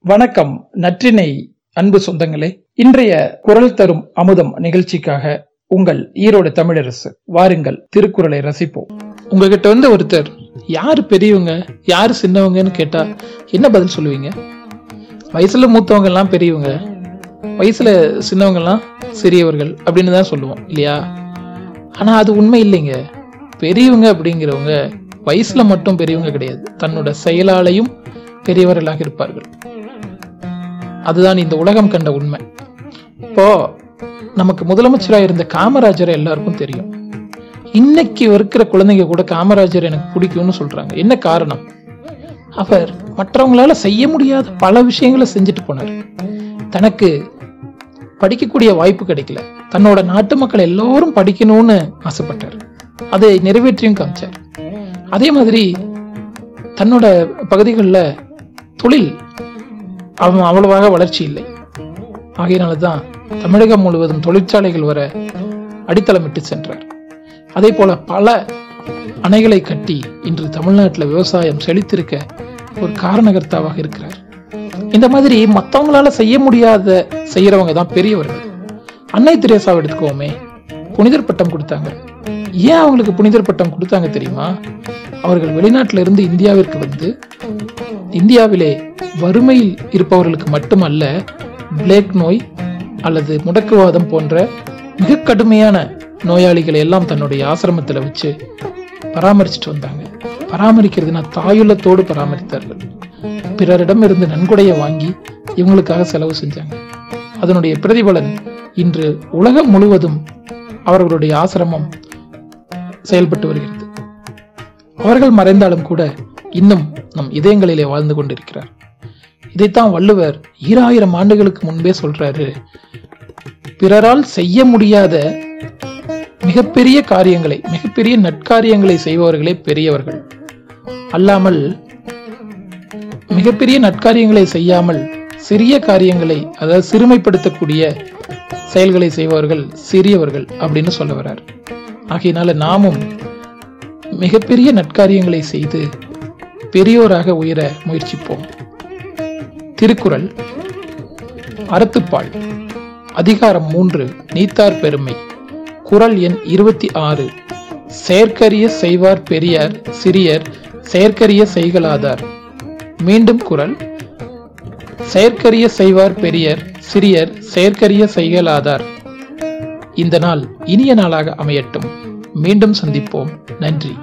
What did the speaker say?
வணக்கம் நற்றினை அன்பு சொந்தங்களே. இன்றைய குரல் தரும் அமுதம் நிகழ்ச்சிக்காக உங்கள் ஈரோடு தமிழரசு வாருங்கள் திருக்குறளை ரசிப்போம். உங்ககிட்ட வந்து ஒருத்தர் யாரு பெரியவங்க? யாரு சின்னவங்கன்னு கேட்டா என்ன பதில் சொல்லுவீங்க? வயசுல மூத்தவங்க எல்லாம் பெரியவங்க வயசுல சின்னவங்க எல்லாம் சிறியவர்கள் அப்படின்னு தான் சொல்லுவோம் இல்லையா? ஆனா அது உண்மை இல்லைங்க. பெரியவங்க அப்படிங்கிறவங்க வயசுல மட்டும் பெரியவங்க கிடையாது. தன்னோட செயலாலையும் பெரியவர்களாக இருப்பார்கள். அதுதான் இந்த உலகம் கண்ட உண்மை. இப்போ நமக்கு முதலமைச்சராக இருந்த காமராஜரை எல்லாருக்கும் தெரியும். இன்னைக்கு இருக்கிற குழந்தைங்க கூட காமராஜர் எனக்கு பிடிக்கும்னு சொல்றாங்க. என்ன காரணம்? அவர் மற்றவங்களால செய்ய முடியாத பல விஷயங்களை செஞ்சுட்டு போனார். தனக்கு படிக்கக்கூடிய வாய்ப்பு கிடைக்கல. தன்னோட நாட்டு மக்கள் எல்லோரும் படிக்கணும்னு ஆசைப்பட்டார். அதை நிறைவேற்றியும் காமிச்சார். அதே மாதிரி தன்னோட பகுதிகளில் தொழில். அவன் அவ்வளவாக வளர்ச்சி இல்லை. ஆகையினால தான் தமிழகம் முழுவதும் தொழிற்சாலைகள் வர அடித்தளமிட்டு சென்றார். அதே போல பல அணைகளை கட்டி இன்று தமிழ்நாட்டில் விவசாயம் செழித்திருக்க ஒரு காரணகர்த்தாவாக இருக்கிறார். இந்த மாதிரி மற்றவங்களால செய்ய முடியாத செய்யறவங்க தான் பெரியவர்கள். அன்னை திரேசாவை எடுத்துக்கோமே புனிதர் பட்டம் கொடுத்தாங்க. ஏன் அவங்களுக்கு புனிதர் பட்டம் கொடுத்தாங்க தெரியுமா? அவர்கள் வெளிநாட்டில இருந்து இந்தியாவிற்கு வந்து இந்தியாவிலே வறுமையில் இருப்பவர்களுக்கு மட்டுமல்ல பிளேக் நோய் அல்லது முடக்குவாதம் போன்ற மிக கடுமையான நோயாளிகளை எல்லாம் தன்னுடைய ஆசிரமத்தில் வச்சு பராமரிச்சுட்டு வந்தாங்க. பராமரிக்கிறதுனா தாயுள்ளத்தோடு பராமரித்தார்கள். பிறரிடம் இருந்து நன்கொடையை வாங்கி இவங்களுக்காக செலவு செஞ்சாங்க. அதனுடைய பிரதிபலன் இன்று உலகம் முழுவதும் அவர்களுடைய ஆசிரமம் செயல்பட்டு வருகிறது. அவர்கள் மறைந்தாலும் கூட இன்னும் நம் இதயங்களிலே வாழ்ந்து கொண்டிருக்கிறார். இதைத்தான் வள்ளுவர் ஈராயிரம் ஆண்டுகளுக்கு முன்பே சொல்றாரு. பிறரால் செய்ய முடியாத மிகப்பெரிய காரியங்களை மிகப்பெரிய நட்காரியங்களை செய்பவர்களே பெரியவர்கள். அல்லாமல் மிகப்பெரிய நட்காரியங்களை செய்யாமல் சிறிய காரியங்களை அதாவது சிறுமைப்படுத்தக்கூடிய செயல்களை செய்பவர்கள் சிறியவர்கள் அப்படின்னு சொல்ல வர்றார். ஆகையினால நாமும் மிகப்பெரிய நட்காரியங்களை செய்து பெரியோராக உயர முயற்சிப்போம். திருக்குறள் அறத்துப்பால் அதிகாரம் மூன்று நீத்தார் பெருமை. குரல் எண் இருபத்தி ஆறு. செயற்கரிய செய்வார் பெரியார் சிறியர் செயற்கரிய செய்கலாதார் மீண்டும் குரல் செயற்கரிய செய்வார் பெரியர் சிறியர் செயற்கரிய செய்கலாதார் இந்த நாள் இனிய நாளாக அமையட்டும். மீண்டும் சந்திப்போம். நன்றி.